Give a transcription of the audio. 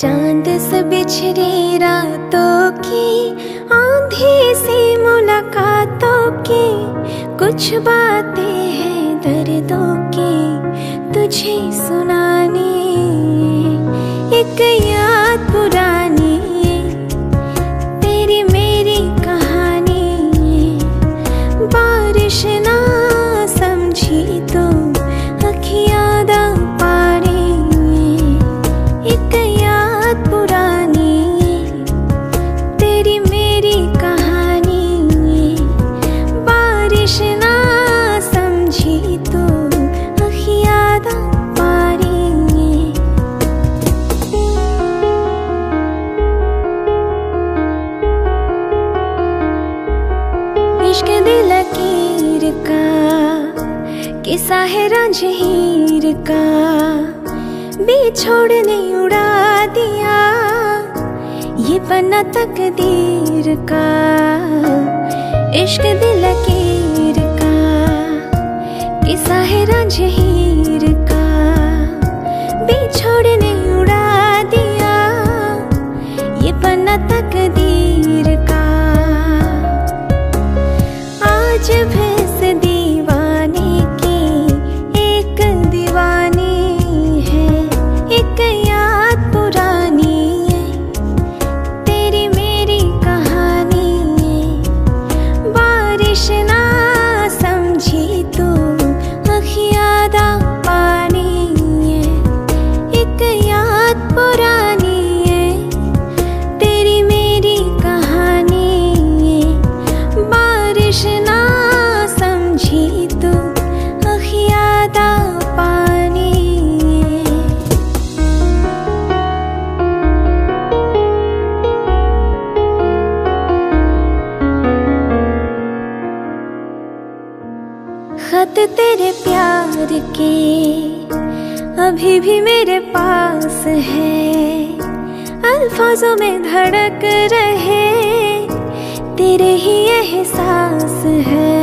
चाँद से बिछड़ी रातों की, आंधी से मुलाकातों की, कुछ बातें हैं दर्दों की, तुझे सुनानी लकीर का किसा है रंझीर का नहीं उड़ा दिया, ये पन्ना तकदीर का, इश्क दिल लकीर का किसा है रंझीर का। खत तेरे प्यार के, अभी भी मेरे पास है। अल्फाजों में धड़क रहे, तेरे ही एहसास है।